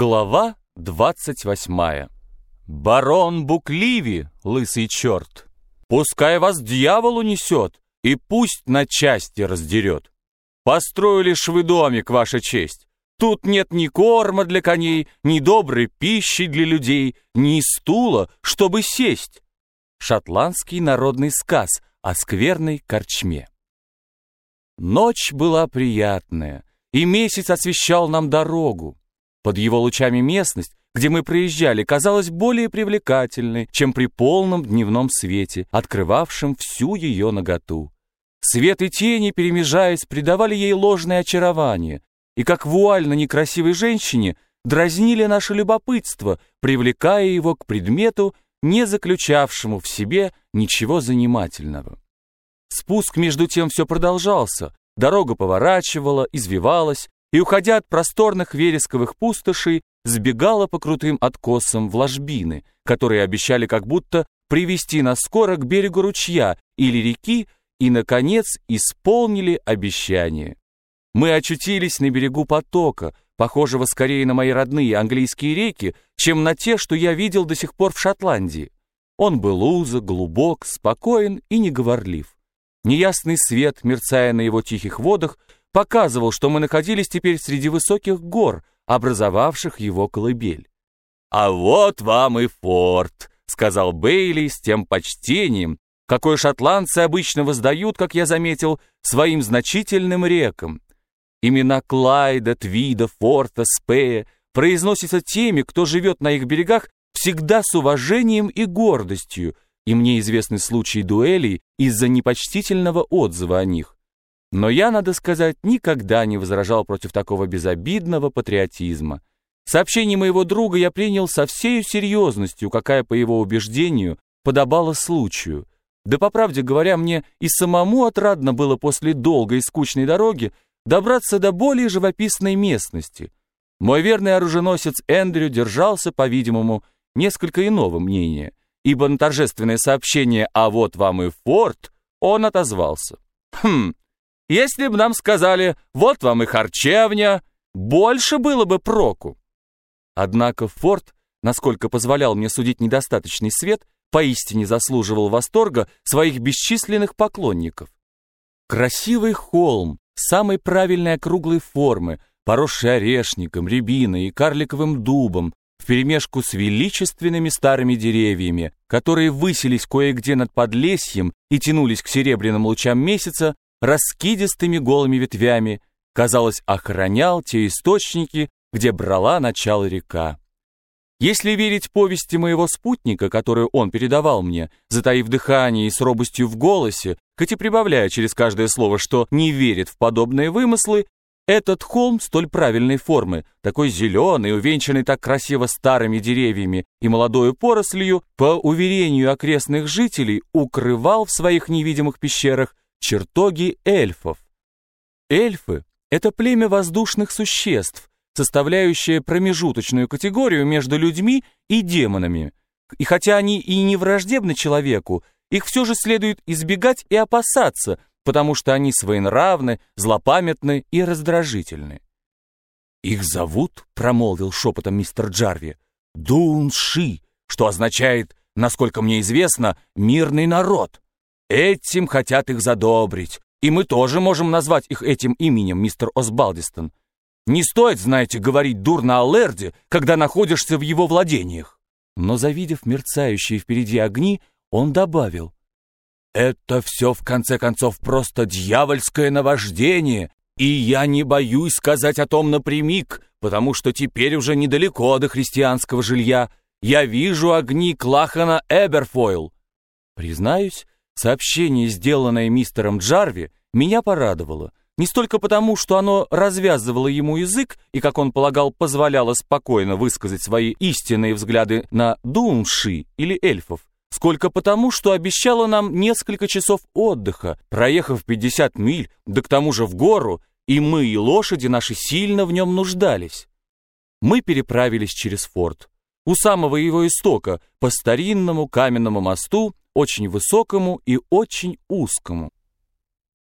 Глава двадцать восьмая. Барон Букливи, лысый черт, пускай вас дьявол унесет и пусть на части раздерет. Построили ж вы домик, ваша честь. Тут нет ни корма для коней, ни доброй пищи для людей, ни стула, чтобы сесть. Шотландский народный сказ о скверной корчме. Ночь была приятная, и месяц освещал нам дорогу. Под его лучами местность, где мы проезжали, казалась более привлекательной, чем при полном дневном свете, открывавшем всю ее наготу. Свет и тени, перемежаясь, придавали ей ложное очарование, и как вуаль на некрасивой женщине дразнили наше любопытство, привлекая его к предмету, не заключавшему в себе ничего занимательного. Спуск между тем все продолжался, дорога поворачивала, извивалась, и, уходя от просторных вересковых пустошей, сбегала по крутым откосам в ложбины, которые обещали как будто привести нас скоро к берегу ручья или реки и, наконец, исполнили обещание. Мы очутились на берегу потока, похожего скорее на мои родные английские реки, чем на те, что я видел до сих пор в Шотландии. Он был узок, глубок, спокоен и неговорлив. Неясный свет, мерцая на его тихих водах, показывал, что мы находились теперь среди высоких гор, образовавших его колыбель. «А вот вам и форт», — сказал Бейли с тем почтением, какое шотландцы обычно воздают, как я заметил, своим значительным рекам. Имена Клайда, Твида, Форта, Спея произносятся теми, кто живет на их берегах, всегда с уважением и гордостью, и мне известны случаи дуэлей из-за непочтительного отзыва о них. Но я, надо сказать, никогда не возражал против такого безобидного патриотизма. Сообщение моего друга я принял со всей серьезностью, какая, по его убеждению, подобала случаю. Да, по правде говоря, мне и самому отрадно было после долгой и скучной дороги добраться до более живописной местности. Мой верный оруженосец Эндрю держался, по-видимому, несколько иного мнения, ибо на торжественное сообщение «А вот вам и форт» он отозвался. «Хм, если бы нам сказали, вот вам и харчевня, больше было бы проку. Однако форт, насколько позволял мне судить недостаточный свет, поистине заслуживал восторга своих бесчисленных поклонников. Красивый холм, самой правильной округлой формы, поросший орешником, рябиной и карликовым дубом, вперемешку с величественными старыми деревьями, которые высились кое-где над подлесьем и тянулись к серебряным лучам месяца, раскидистыми голыми ветвями, казалось, охранял те источники, где брала начало река. Если верить повести моего спутника, которую он передавал мне, затаив дыхание и с робостью в голосе, хоть и прибавляя через каждое слово, что не верит в подобные вымыслы, этот холм столь правильной формы, такой зеленый, увенчанный так красиво старыми деревьями и молодою порослью, по уверению окрестных жителей, укрывал в своих невидимых пещерах чертоги эльфов. Эльфы — это племя воздушных существ, составляющее промежуточную категорию между людьми и демонами. И хотя они и не враждебны человеку, их все же следует избегать и опасаться, потому что они своенравны, злопамятны и раздражительны. «Их зовут», — промолвил шепотом мистер Джарви, — «Дунши», что означает, насколько мне известно, «мирный народ». Этим хотят их задобрить, и мы тоже можем назвать их этим именем, мистер Осбалдистон. Не стоит, знаете, говорить дурно о Лерде, когда находишься в его владениях. Но, завидев мерцающие впереди огни, он добавил, «Это все, в конце концов, просто дьявольское наваждение, и я не боюсь сказать о том напрямик, потому что теперь уже недалеко до христианского жилья. Я вижу огни Клахана Эберфойл». Признаюсь, Сообщение, сделанное мистером Джарви, меня порадовало. Не столько потому, что оно развязывало ему язык и, как он полагал, позволяло спокойно высказать свои истинные взгляды на дунши или эльфов, сколько потому, что обещало нам несколько часов отдыха, проехав 50 миль, да к тому же в гору, и мы, и лошади наши сильно в нем нуждались. Мы переправились через форт. У самого его истока, по старинному каменному мосту, очень высокому и очень узкому.